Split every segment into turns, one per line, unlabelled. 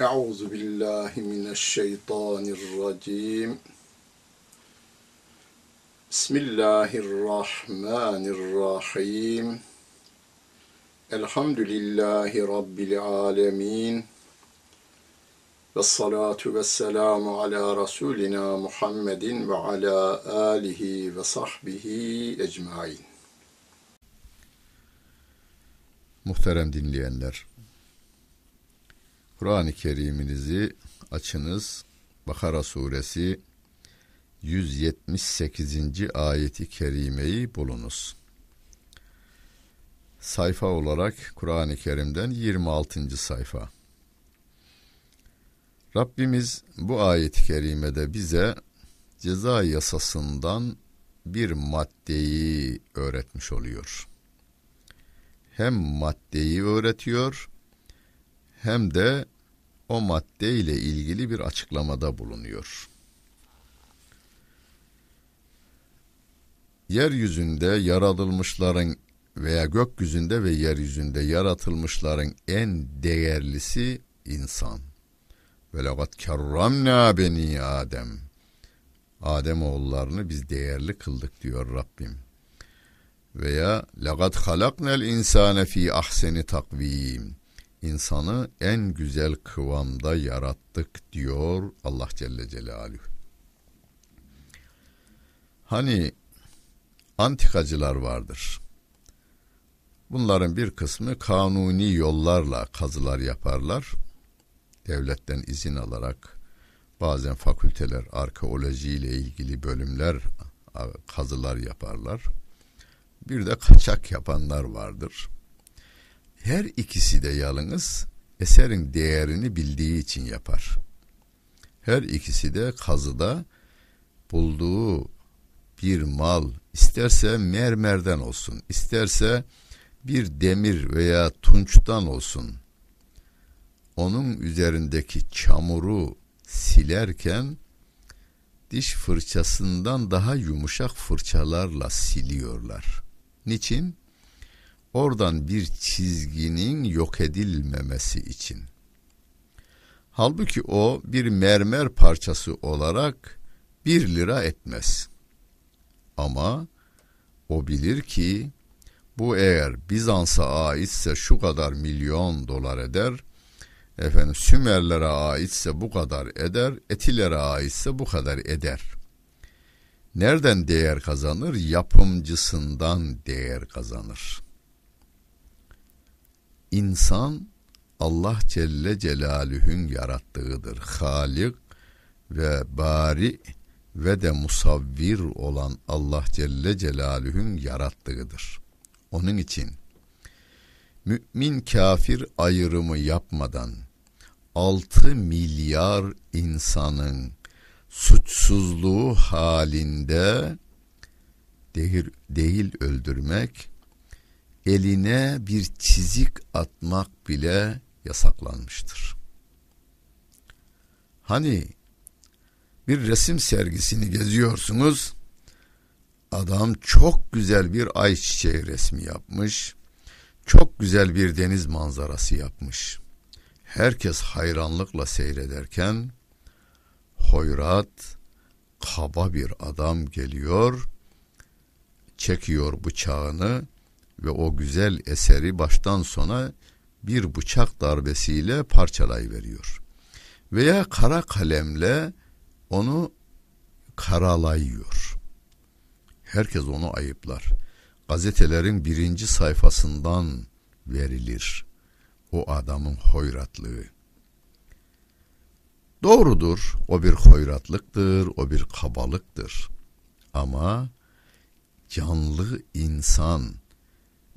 Euzu billahi mineşşeytanirracim. Bismillahirrahmanirrahim. Elhamdülillahi rabbil alamin. Ve salatu ve selamu ala rasulina Muhammedin ve ala alihi ve sahbihi ecmain.
Muhterem dinleyenler, Kur'an-ı Kerim'inizi açınız. Bakara suresi 178. ayeti kerimeyi bulunuz. Sayfa olarak Kur'an-ı Kerim'den 26. sayfa. Rabbimiz bu ayet-i kerimede bize ceza yasasından bir maddeyi öğretmiş oluyor. Hem maddeyi öğretiyor hem de o madde ile ilgili bir açıklamada bulunuyor. Yeryüzünde yaratılmışların veya gökyüzünde ve yeryüzünde yaratılmışların en değerlisi insan. Ve legat kerramna beni Adem. Adem oğullarını biz değerli kıldık diyor Rabbim. Veya legat halaknel insane fi ahseni takvim insanı en güzel kıvamda yarattık diyor Allah Celle Celaluhu. Hani antikacılar vardır. Bunların bir kısmı kanuni yollarla kazılar yaparlar. Devletten izin alarak bazen fakülteler arkeoloji ile ilgili bölümler kazılar yaparlar. Bir de kaçak yapanlar vardır. Her ikisi de yalnız eserin değerini bildiği için yapar. Her ikisi de kazıda bulduğu bir mal isterse mermerden olsun, isterse bir demir veya tunçtan olsun. Onun üzerindeki çamuru silerken diş fırçasından daha yumuşak fırçalarla siliyorlar. Niçin? Oradan bir çizginin yok edilmemesi için. Halbuki o bir mermer parçası olarak bir lira etmez. Ama o bilir ki bu eğer Bizans'a aitse şu kadar milyon dolar eder, efendim Sümerlere aitse bu kadar eder, Etilere aitse bu kadar eder. Nereden değer kazanır? Yapımcısından değer kazanır.'' İnsan Allah Celle Celaluhu'nun yarattığıdır. Halik ve bari ve de musavvir olan Allah Celle Celaluhu'nun yarattığıdır. Onun için mümin kafir ayrımı yapmadan 6 milyar insanın suçsuzluğu halinde değil, değil öldürmek eline bir çizik atmak bile yasaklanmıştır. Hani bir resim sergisini geziyorsunuz. Adam çok güzel bir ayçiçeği resmi yapmış. Çok güzel bir deniz manzarası yapmış. Herkes hayranlıkla seyrederken hoyrat, kaba bir adam geliyor, çekiyor bıçağını ve o güzel eseri baştan sona bir bıçak darbesiyle parçalayıveriyor. Veya kara kalemle onu karalayıyor. Herkes onu ayıplar. Gazetelerin birinci sayfasından verilir o adamın hoyratlığı. Doğrudur, o bir hoyratlıktır, o bir kabalıktır. Ama canlı insan,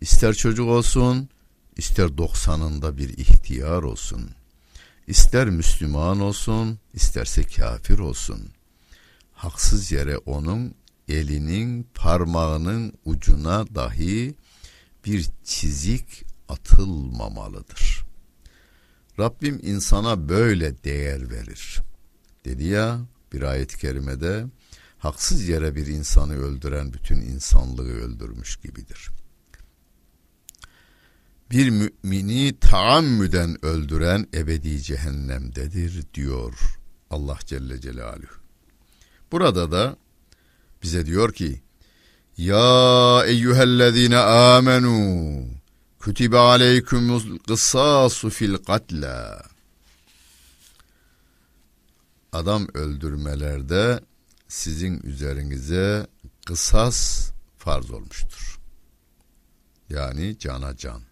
İster çocuk olsun, ister doksanında bir ihtiyar olsun. İster Müslüman olsun, isterse kafir olsun. Haksız yere onun elinin parmağının ucuna dahi bir çizik atılmamalıdır. Rabbim insana böyle değer verir. Dedi ya bir ayet-i kerimede haksız yere bir insanı öldüren bütün insanlığı öldürmüş gibidir.'' Bir mümini taammüden öldüren ebedi cehennemdedir diyor Allah Celle Celaluhu. Burada da bize diyor ki Ya eyyühellezine amenu kutibe aleykümüz kısasu fil katla Adam öldürmelerde sizin üzerinize kısas farz olmuştur. Yani cana can.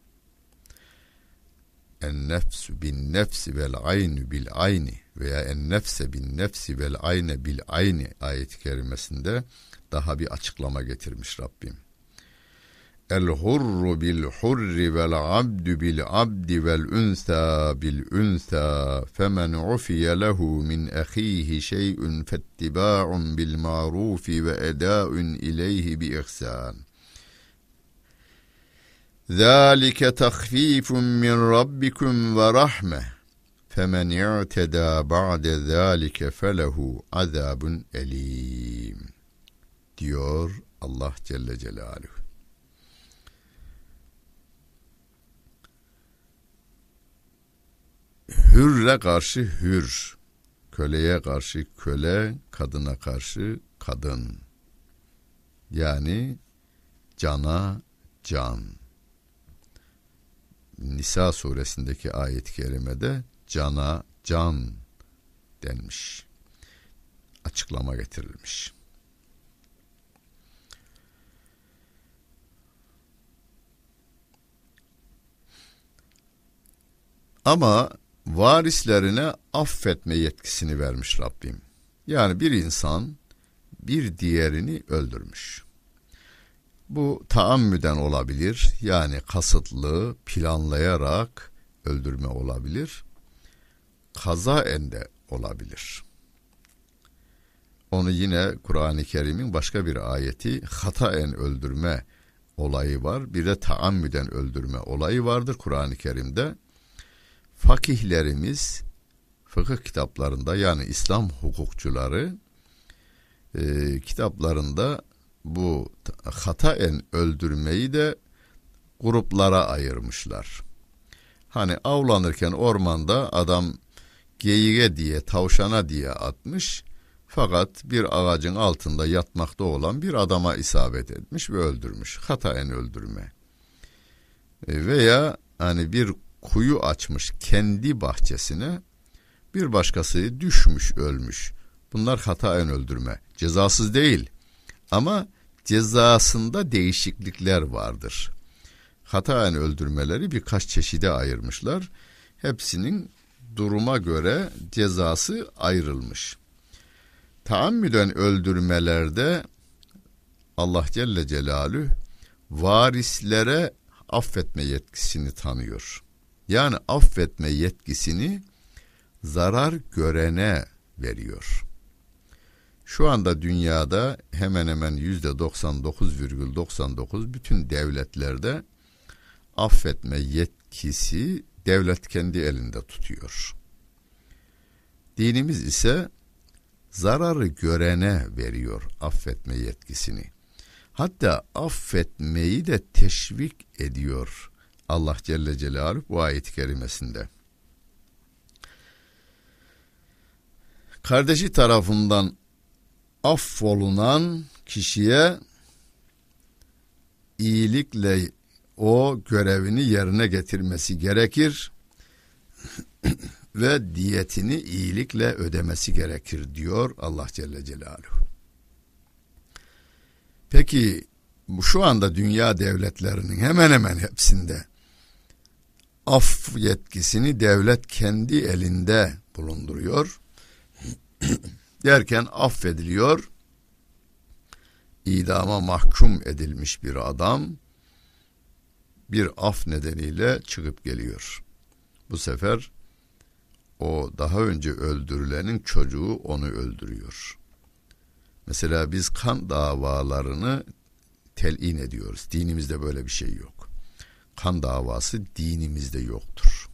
En nefsü bin nefsi vel aynu bil ayni veya en nefse bin nefsi vel ayne bil ayni ayet-i kerimesinde daha bir açıklama getirmiş Rabbim. El hurru bil hurri vel abdu bil abdi vel unsa bil unsa femen ufiye lehu min ahihi şey'un fettiba'un bil ma'rufi ve eda'un ileyhi bi ihsan. ذَٰلِكَ تَخْف۪يفٌ مِّنْ رَبِّكُمْ وَرَحْمَةٌ فَمَنْ اِعْتَدَى بَعْدَ ذَٰلِكَ فَلَهُ عَذَابٌ اَل۪يمٌ diyor Allah Celle Celaluhu. Hürre karşı hür, köleye karşı köle, kadına karşı kadın. Yani cana can. Nisa suresindeki ayet-i kerimede cana can denmiş. Açıklama getirilmiş. Ama varislerine affetme yetkisini vermiş Rabbim. Yani bir insan bir diğerini öldürmüş. Bu taammüden olabilir. Yani kasıtlı, planlayarak öldürme olabilir. Kaza ende olabilir. Onu yine Kur'an-ı Kerim'in başka bir ayeti hataen öldürme olayı var. Bir de taammüden öldürme olayı vardır Kur'an-ı Kerim'de fakihlerimiz fıkıh kitaplarında yani İslam hukukçuları e, kitaplarında bu hataen öldürmeyi de gruplara ayırmışlar. Hani avlanırken ormanda adam geyiğe diye tavşana diye atmış fakat bir ağacın altında yatmakta olan bir adama isabet etmiş ve öldürmüş. Hataen öldürme. E, veya hani bir kuyu açmış kendi bahçesine bir başkası düşmüş ölmüş. Bunlar hataen öldürme. Cezasız değil ama cezasında değişiklikler vardır. Hataen öldürmeleri birkaç çeşide ayırmışlar. Hepsinin duruma göre cezası ayrılmış. Taammüden öldürmelerde Allah Celle Celalü varislere affetme yetkisini tanıyor. Yani affetme yetkisini zarar görene veriyor. Şu anda dünyada hemen hemen yüzde 99,99 bütün devletlerde affetme yetkisi devlet kendi elinde tutuyor. Dinimiz ise zararı görene veriyor affetme yetkisini. Hatta affetmeyi de teşvik ediyor Allah Celle Celaluhu bu ayet-i kerimesinde. Kardeşi tarafından affolunan kişiye iyilikle o görevini yerine getirmesi gerekir ve diyetini iyilikle ödemesi gerekir diyor Allah Celle Celaluhu. Peki şu anda dünya devletlerinin hemen hemen hepsinde af yetkisini devlet kendi elinde bulunduruyor. Derken affediliyor. İdama mahkum edilmiş bir adam bir af nedeniyle çıkıp geliyor. Bu sefer o daha önce öldürülenin çocuğu onu öldürüyor. Mesela biz kan davalarını telin ediyoruz. Dinimizde böyle bir şey yok kan davası dinimizde yoktur.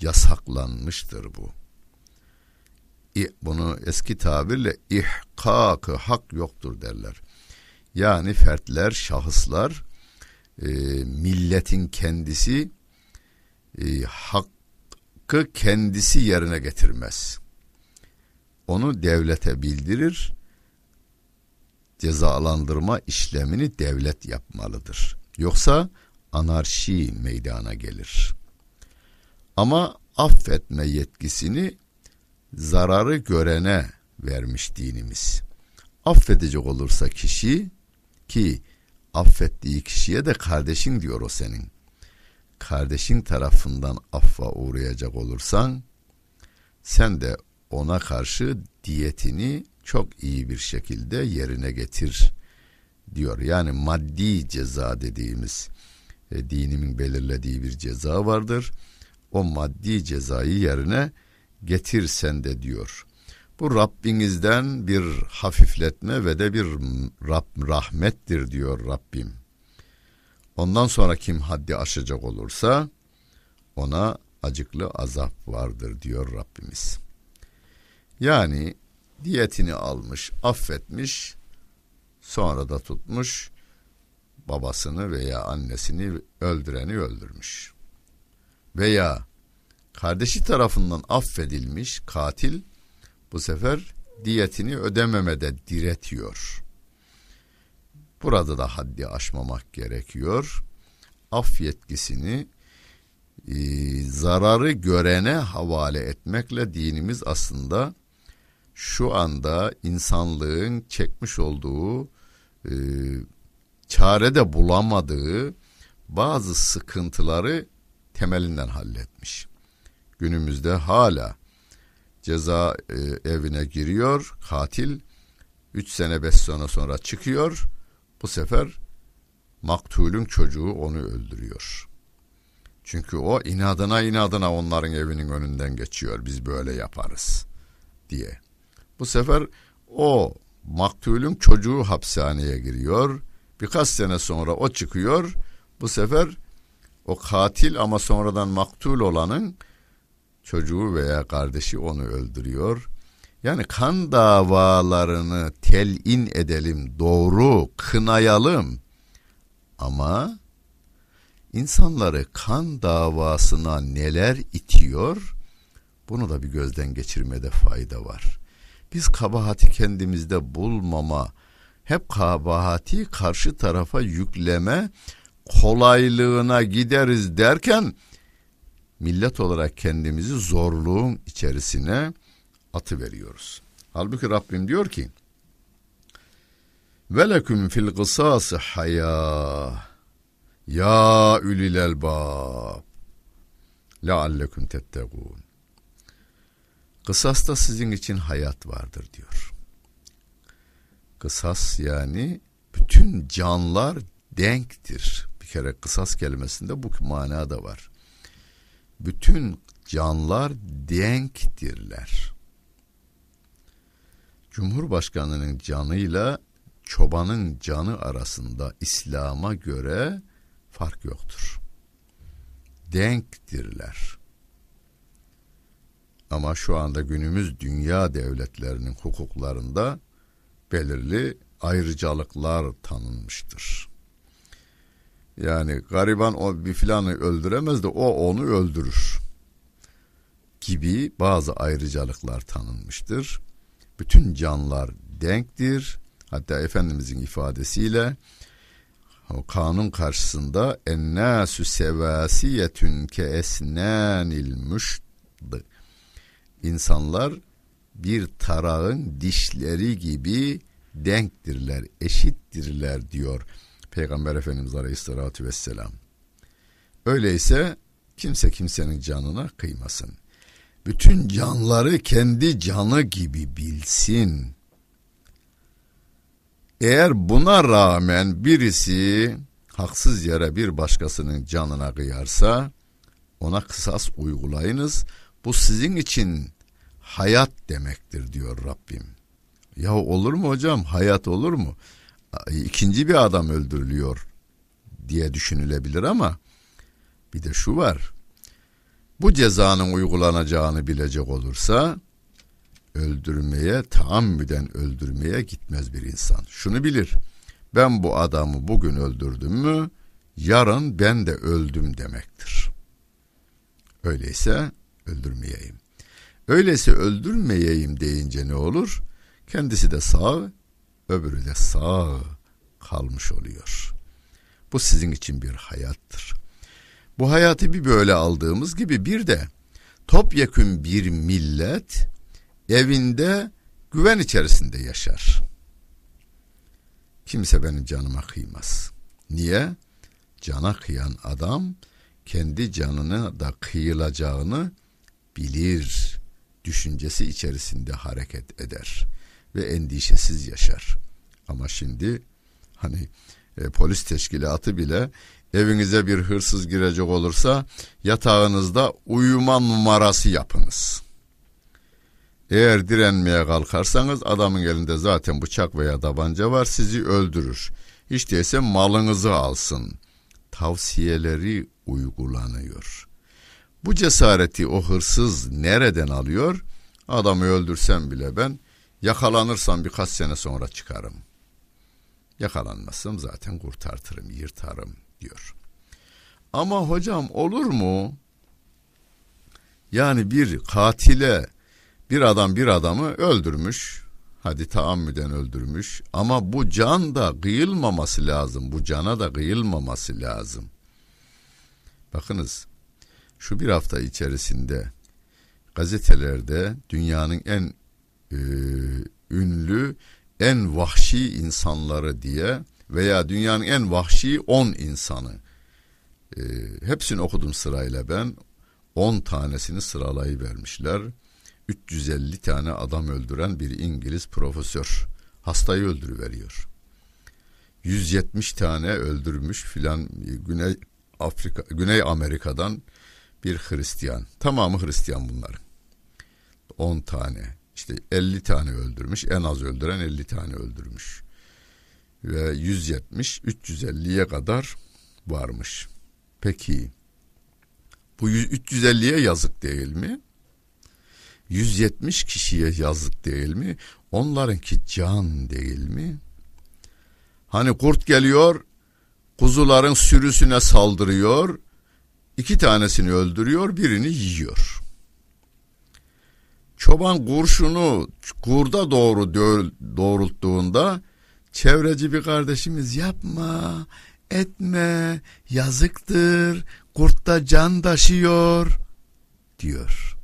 Yasaklanmıştır bu. Bunu eski tabirle ihkakı hak yoktur derler. Yani fertler, şahıslar, e, milletin kendisi e, hakkı kendisi yerine getirmez. Onu devlete bildirir. Cezalandırma işlemini devlet yapmalıdır. Yoksa anarşi meydana gelir. Ama affetme yetkisini zararı görene vermiş dinimiz. Affedecek olursa kişi ki affettiği kişiye de kardeşin diyor o senin. Kardeşin tarafından affa uğrayacak olursan sen de ona karşı diyetini çok iyi bir şekilde yerine getir diyor. Yani maddi ceza dediğimiz e, dinimin belirlediği bir ceza vardır. O maddi cezayı yerine getir sen de diyor. Bu Rabbinizden bir hafifletme ve de bir Rab, rahmettir diyor Rabbim. Ondan sonra kim haddi aşacak olursa ona acıklı azap vardır diyor Rabbimiz. Yani diyetini almış, affetmiş, sonra da tutmuş babasını veya annesini öldüreni öldürmüş. Veya kardeşi tarafından affedilmiş katil bu sefer diyetini ödememede diretiyor. Burada da haddi aşmamak gerekiyor. Af yetkisini e, zararı görene havale etmekle dinimiz aslında şu anda insanlığın çekmiş olduğu e, çare de bulamadığı bazı sıkıntıları temelinden halletmiş. Günümüzde hala ceza e, evine giriyor katil 3 sene 5 sene sonra çıkıyor bu sefer maktulün çocuğu onu öldürüyor. Çünkü o inadına inadına onların evinin önünden geçiyor biz böyle yaparız diye. Bu sefer o maktulün çocuğu hapishaneye giriyor. Birkaç sene sonra o çıkıyor. Bu sefer o katil ama sonradan maktul olanın çocuğu veya kardeşi onu öldürüyor. Yani kan davalarını telin edelim, doğru kınayalım. Ama insanları kan davasına neler itiyor? Bunu da bir gözden geçirmede fayda var. Biz kabahati kendimizde bulmama, hep kabahati karşı tarafa yükleme kolaylığına gideriz derken millet olarak kendimizi zorluğun içerisine atı veriyoruz. Halbuki Rabbim diyor ki Veleküm fil kısası haya ya ülil elbab lealleküm tettegûn Kısasta sizin için hayat vardır diyor. Kısas yani bütün canlar denktir. Bir kere kısas kelimesinde bu mana da var. Bütün canlar denktirler. Cumhurbaşkanının canıyla çobanın canı arasında İslam'a göre fark yoktur. Denktirler. Ama şu anda günümüz dünya devletlerinin hukuklarında belirli ayrıcalıklar tanınmıştır. Yani gariban o bir filanı öldüremez de o onu öldürür gibi bazı ayrıcalıklar tanınmıştır. Bütün canlar denktir. Hatta Efendimizin ifadesiyle o kanun karşısında ennâsü sevâsiyetün ke esnânil müşd İnsanlar bir tarağın dişleri gibi denktirler, eşittirler diyor Peygamber Efendimiz Aleyhisselatü Vesselam. Öyleyse kimse kimsenin canına kıymasın. Bütün canları kendi canı gibi bilsin. Eğer buna rağmen birisi haksız yere bir başkasının canına kıyarsa ona kısas uygulayınız. Bu sizin için hayat demektir diyor Rabbim. Ya olur mu hocam? Hayat olur mu? İkinci bir adam öldürülüyor diye düşünülebilir ama bir de şu var. Bu cezanın uygulanacağını bilecek olursa öldürmeye, taammüden öldürmeye gitmez bir insan. Şunu bilir. Ben bu adamı bugün öldürdüm mü yarın ben de öldüm demektir. Öyleyse öldürmeyeyim. Öyleyse öldürmeyeyim deyince ne olur? Kendisi de sağ, öbürü de sağ kalmış oluyor. Bu sizin için bir hayattır. Bu hayatı bir böyle aldığımız gibi bir de topyekün bir millet evinde güven içerisinde yaşar. Kimse benim canıma kıymaz. Niye? Cana kıyan adam kendi canını da kıyılacağını bilir. Düşüncesi içerisinde hareket eder ve endişesiz yaşar. Ama şimdi hani e, polis teşkilatı bile evinize bir hırsız girecek olursa yatağınızda uyuma numarası yapınız. Eğer direnmeye kalkarsanız adamın elinde zaten bıçak veya tabanca var sizi öldürür. Hiç değilse malınızı alsın. Tavsiyeleri uygulanıyor. Bu cesareti o hırsız nereden alıyor? Adamı öldürsem bile ben yakalanırsam birkaç sene sonra çıkarım. Yakalanmasam zaten kurtartırım, yırtarım diyor. Ama hocam olur mu? Yani bir katile bir adam bir adamı öldürmüş. Hadi taammüden öldürmüş ama bu can da kıyılmaması lazım. Bu cana da kıyılmaması lazım. Bakınız şu bir hafta içerisinde gazetelerde dünyanın en e, ünlü en vahşi insanları diye veya dünyanın en vahşi 10 insanı e, hepsini okudum sırayla ben 10 tanesini sıralayı vermişler. 350 tane adam öldüren bir İngiliz profesör hastayı öldürüveriyor. 170 tane öldürmüş filan Güney Afrika Güney Amerika'dan bir Hristiyan. Tamamı Hristiyan bunların. 10 tane. İşte 50 tane öldürmüş. En az öldüren 50 tane öldürmüş. Ve 170 350'ye kadar varmış. Peki bu 350'ye yazık değil mi? 170 kişiye yazık değil mi? Onlarınki can değil mi? Hani kurt geliyor, kuzuların sürüsüne saldırıyor, iki tanesini öldürüyor, birini yiyor. Çoban kurşunu kurda doğru doğrulttuğunda çevreci bir kardeşimiz yapma, etme, yazıktır, kurt da can taşıyor diyor.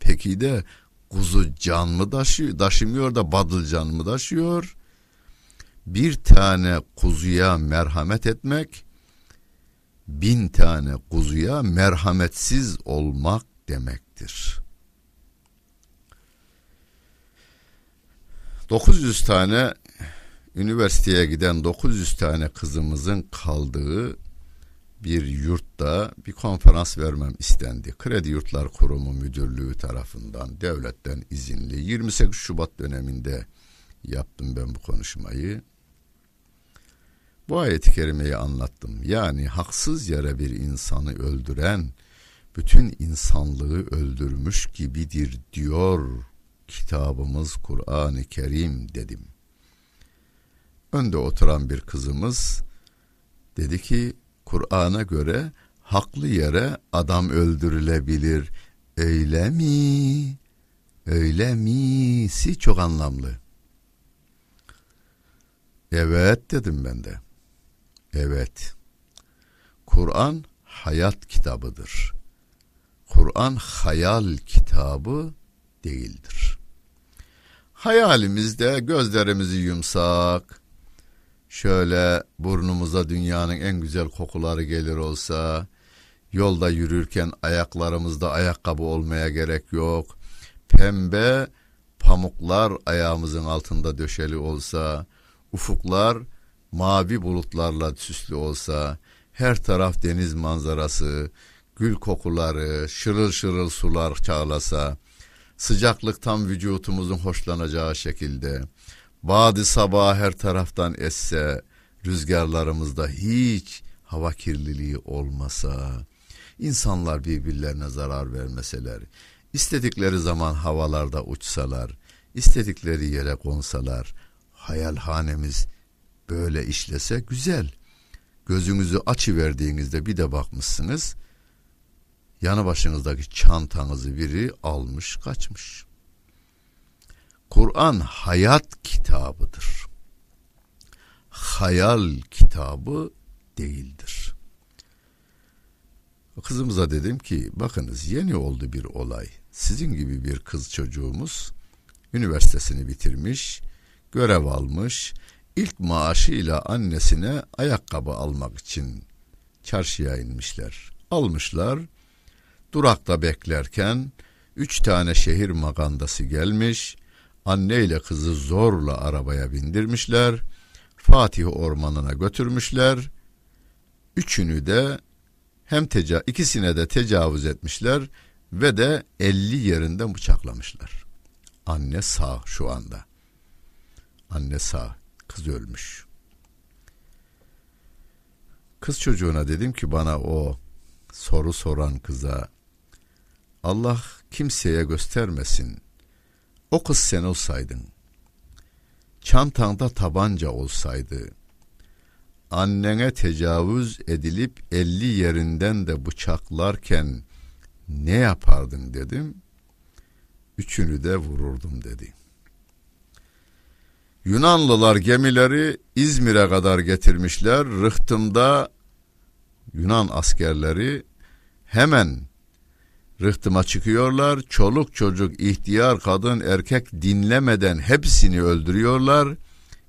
Peki de kuzu can mı taşıyor, taşımıyor da badıl can mı taşıyor? Bir tane kuzuya merhamet etmek, bin tane kuzuya merhametsiz olmak demektir. 900 tane üniversiteye giden 900 tane kızımızın kaldığı bir yurtta bir konferans vermem istendi. Kredi Yurtlar Kurumu Müdürlüğü tarafından devletten izinli 28 Şubat döneminde yaptım ben bu konuşmayı. Bu ayeti kerimeyi anlattım. Yani haksız yere bir insanı öldüren bütün insanlığı öldürmüş gibidir diyor kitabımız Kur'an-ı Kerim dedim. Önde oturan bir kızımız dedi ki Kur'an'a göre haklı yere adam öldürülebilir. Öyle mi? Öyle mi? Si çok anlamlı. Evet dedim ben de. Evet. Kur'an hayat kitabıdır. Kur'an hayal kitabı değildir. Hayalimizde gözlerimizi yumsak, şöyle burnumuza dünyanın en güzel kokuları gelir olsa, yolda yürürken ayaklarımızda ayakkabı olmaya gerek yok, pembe pamuklar ayağımızın altında döşeli olsa, ufuklar mavi bulutlarla süslü olsa, her taraf deniz manzarası, gül kokuları, şırıl şırıl sular çağlasa, sıcaklık tam vücutumuzun hoşlanacağı şekilde, Badi sabah her taraftan esse, rüzgarlarımızda hiç hava kirliliği olmasa, insanlar birbirlerine zarar vermeseler, istedikleri zaman havalarda uçsalar, istedikleri yere konsalar, hayalhanemiz böyle işlese güzel. Gözünüzü açı verdiğinizde bir de bakmışsınız, yanı başınızdaki çantanızı biri almış kaçmış. Kur'an hayat kitabıdır. Hayal kitabı değildir. Kızımıza dedim ki bakınız yeni oldu bir olay. Sizin gibi bir kız çocuğumuz üniversitesini bitirmiş, görev almış, ilk maaşıyla annesine ayakkabı almak için çarşıya inmişler. Almışlar, durakta beklerken üç tane şehir magandası gelmiş, anne ile kızı zorla arabaya bindirmişler, Fatih ormanına götürmüşler, üçünü de hem teca ikisine de tecavüz etmişler ve de 50 yerinden bıçaklamışlar. Anne sağ şu anda. Anne sağ, kız ölmüş. Kız çocuğuna dedim ki bana o soru soran kıza Allah kimseye göstermesin. O kız sen olsaydın. Çantanda tabanca olsaydı. Annene tecavüz edilip elli yerinden de bıçaklarken ne yapardın dedim. Üçünü de vururdum dedi. Yunanlılar gemileri İzmir'e kadar getirmişler. Rıhtımda Yunan askerleri hemen rıhtıma çıkıyorlar. Çoluk çocuk, ihtiyar, kadın, erkek dinlemeden hepsini öldürüyorlar.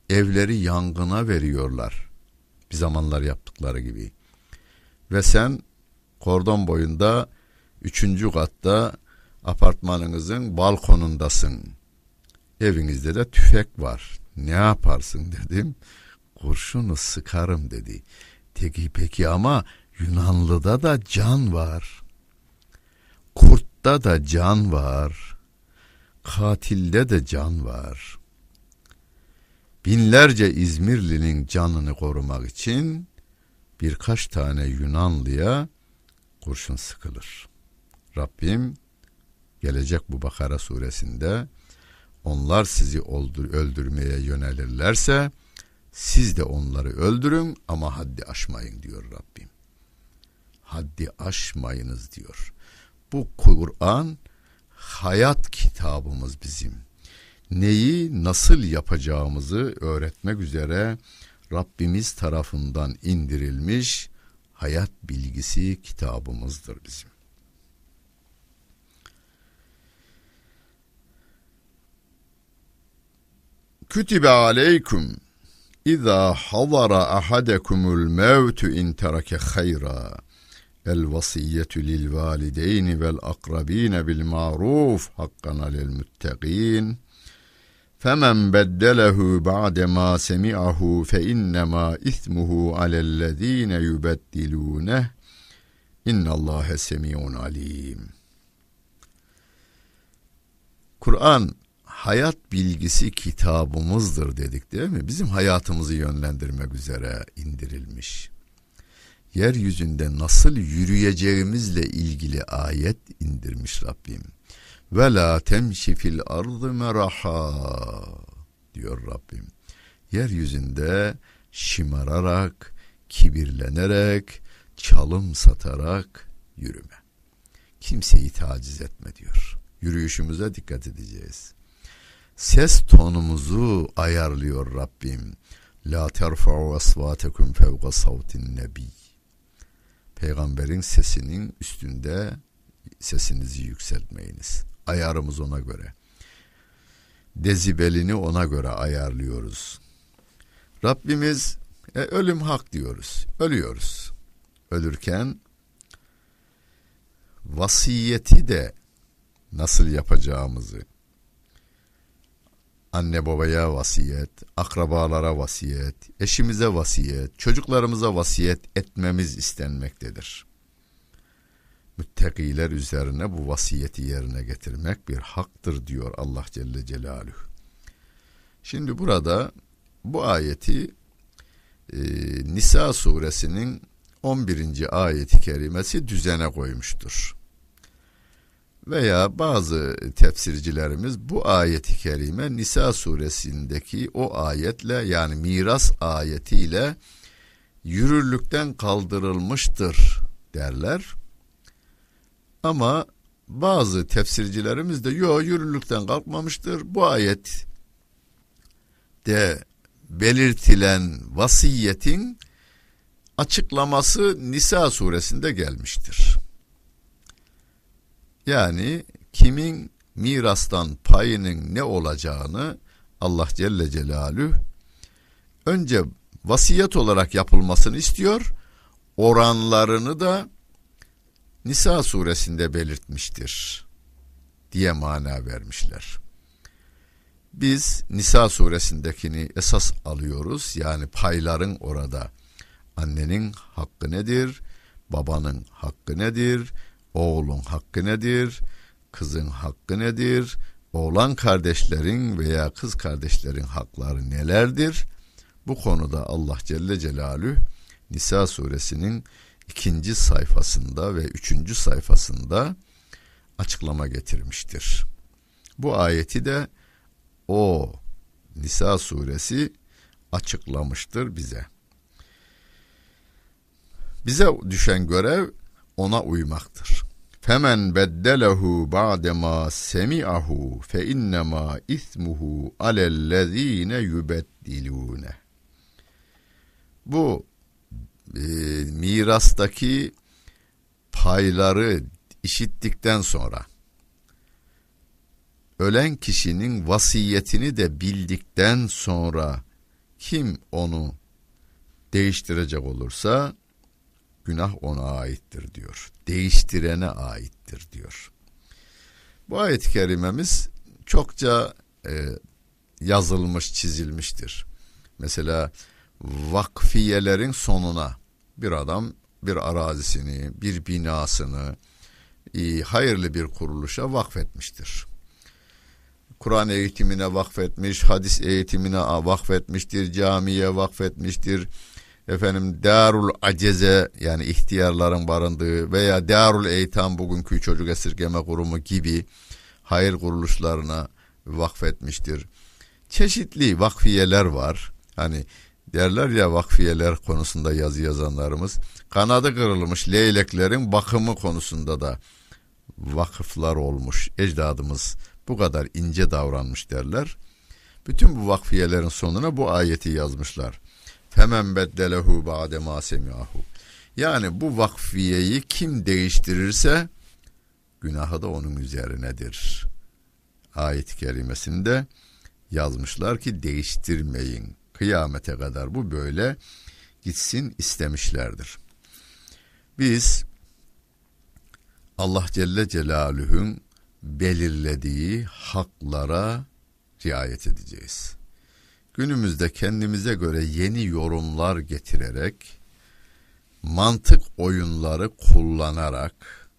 Evleri yangına veriyorlar. Bir zamanlar yaptıkları gibi. Ve sen kordon boyunda üçüncü katta apartmanınızın balkonundasın. Evinizde de tüfek var. Ne yaparsın dedim. Kurşunu sıkarım dedi. Peki peki ama Yunanlıda da can var. Kurtta da can var. Katilde de can var. Binlerce İzmirli'nin canını korumak için birkaç tane Yunanlıya kurşun sıkılır. Rabbim gelecek bu Bakara suresinde onlar sizi öldürmeye yönelirlerse siz de onları öldürün ama haddi aşmayın diyor Rabbim. Haddi aşmayınız diyor. Bu Kur'an hayat kitabımız bizim. Neyi nasıl yapacağımızı öğretmek üzere Rabbimiz tarafından indirilmiş hayat bilgisi kitabımızdır bizim. Kütübe aleyküm İza havara ahadekumul mevtu in terake hayra el vasiyyetu lil valideyni vel akrabine bil maruf hakkan alel müttegin فَمَنْ بَدَّلَهُ بَعْدَمَا سَمِعَهُ فَإِنَّمَا إِثْمُهُ عَلَى الَّذ۪ينَ يُبَدِّلُونَهُ اِنَّ اللّٰهَ سَمِيعٌ عَلِيمٌ Kur'an hayat bilgisi kitabımızdır dedik değil mi? Bizim hayatımızı yönlendirmek üzere indirilmiş. Yeryüzünde nasıl yürüyeceğimizle ilgili ayet indirmiş Rabbim. Ve la temşi fil ardı meraha diyor Rabbim. Yeryüzünde şımararak, kibirlenerek, çalım satarak yürüme. Kimseyi taciz etme diyor. Yürüyüşümüze dikkat edeceğiz ses tonumuzu ayarlıyor Rabbim. La terfa'u asvatekum fevqa savtin nebi. Peygamberin sesinin üstünde sesinizi yükseltmeyiniz. Ayarımız ona göre. Dezibelini ona göre ayarlıyoruz. Rabbimiz e, ölüm hak diyoruz. Ölüyoruz. Ölürken vasiyeti de nasıl yapacağımızı, anne babaya vasiyet, akrabalara vasiyet, eşimize vasiyet, çocuklarımıza vasiyet etmemiz istenmektedir. Müttakiler üzerine bu vasiyeti yerine getirmek bir haktır diyor Allah Celle Celaluhu. Şimdi burada bu ayeti e, Nisa suresinin 11. ayeti kerimesi düzene koymuştur veya bazı tefsircilerimiz bu ayeti kerime Nisa suresindeki o ayetle yani miras ayetiyle yürürlükten kaldırılmıştır derler. Ama bazı tefsircilerimiz de yo yürürlükten kalkmamıştır. Bu ayet de belirtilen vasiyetin açıklaması Nisa suresinde gelmiştir. Yani kimin mirastan payının ne olacağını Allah Celle Celaluhu önce vasiyet olarak yapılmasını istiyor. Oranlarını da Nisa suresinde belirtmiştir diye mana vermişler. Biz Nisa suresindekini esas alıyoruz. Yani payların orada annenin hakkı nedir? Babanın hakkı nedir? Oğlun hakkı nedir? Kızın hakkı nedir? Oğlan kardeşlerin veya kız kardeşlerin hakları nelerdir? Bu konuda Allah Celle Celalü Nisa suresinin ikinci sayfasında ve üçüncü sayfasında açıklama getirmiştir. Bu ayeti de o Nisa suresi açıklamıştır bize. Bize düşen görev ona uymaktır. Femen beddelehu ba'dema semi'ahu fe innema ismuhu alellezine yubeddilune. Bu e, mirastaki payları işittikten sonra ölen kişinin vasiyetini de bildikten sonra kim onu değiştirecek olursa günah ona aittir diyor. Değiştirene aittir diyor. Bu ayet-i kerimemiz çokça e, yazılmış, çizilmiştir. Mesela vakfiyelerin sonuna bir adam bir arazisini, bir binasını e, hayırlı bir kuruluşa vakfetmiştir. Kur'an eğitimine vakfetmiş, hadis eğitimine vakfetmiştir, camiye vakfetmiştir. Efendim Darul Aceze yani ihtiyarların barındığı veya Darul Eytam bugünkü çocuk esirgeme kurumu gibi hayır kuruluşlarına vakfetmiştir. Çeşitli vakfiyeler var. Hani derler ya vakfiyeler konusunda yazı yazanlarımız kanadı kırılmış leyleklerin bakımı konusunda da vakıflar olmuş ecdadımız bu kadar ince davranmış derler. Bütün bu vakfiyelerin sonuna bu ayeti yazmışlar. Femen beddelehu ba'de ma semi'ahu. Yani bu vakfiyeyi kim değiştirirse günahı da onun üzerinedir. Ayet-i kerimesinde yazmışlar ki değiştirmeyin. Kıyamete kadar bu böyle gitsin istemişlerdir. Biz Allah Celle Celaluhu'nun belirlediği haklara riayet edeceğiz. Günümüzde kendimize göre yeni yorumlar getirerek mantık oyunları kullanarak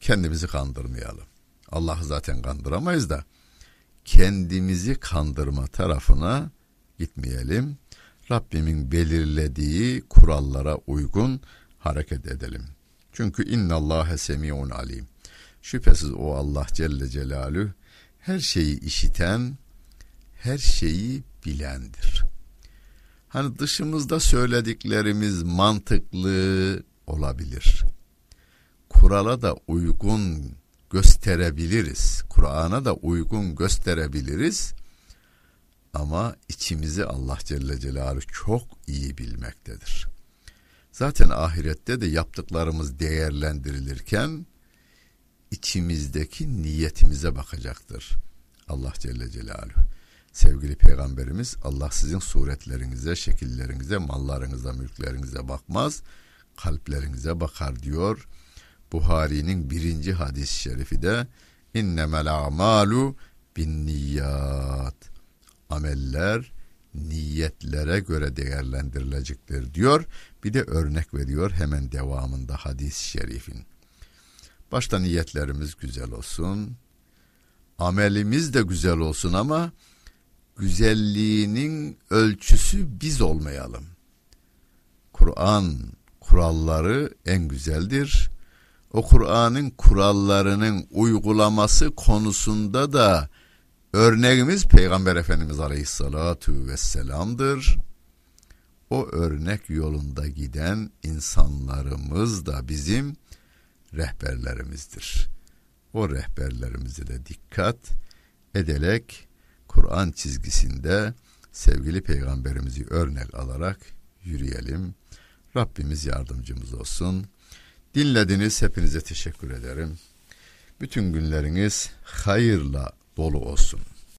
kendimizi kandırmayalım. Allah'ı zaten kandıramayız da kendimizi kandırma tarafına gitmeyelim. Rabbimin belirlediği kurallara uygun hareket edelim. Çünkü innallâhe semi'un alim. Şüphesiz o Allah Celle Celalü her şeyi işiten, her şeyi bilendir. Hani dışımızda söylediklerimiz mantıklı olabilir. Kurala da uygun gösterebiliriz. Kur'an'a da uygun gösterebiliriz. Ama içimizi Allah Celle Celaluhu çok iyi bilmektedir. Zaten ahirette de yaptıklarımız değerlendirilirken içimizdeki niyetimize bakacaktır. Allah Celle Celaluhu. Sevgili Peygamberimiz Allah sizin suretlerinize, şekillerinize, mallarınıza, mülklerinize bakmaz, kalplerinize bakar diyor. Buhari'nin birinci hadis-i şerifi de innemel a'malu bin niyat. Ameller niyetlere göre değerlendirilecektir diyor. Bir de örnek veriyor hemen devamında hadis-i şerifin. Başta niyetlerimiz güzel olsun. Amelimiz de güzel olsun ama güzelliğinin ölçüsü biz olmayalım. Kur'an kuralları en güzeldir. O Kur'an'ın kurallarının uygulaması konusunda da örneğimiz Peygamber Efendimiz Aleyhissalatu vesselam'dır. O örnek yolunda giden insanlarımız da bizim rehberlerimizdir. O rehberlerimize de dikkat ederek Kur'an çizgisinde sevgili peygamberimizi örnek alarak yürüyelim. Rabbimiz yardımcımız olsun. Dinlediniz hepinize teşekkür ederim. Bütün günleriniz hayırla dolu olsun.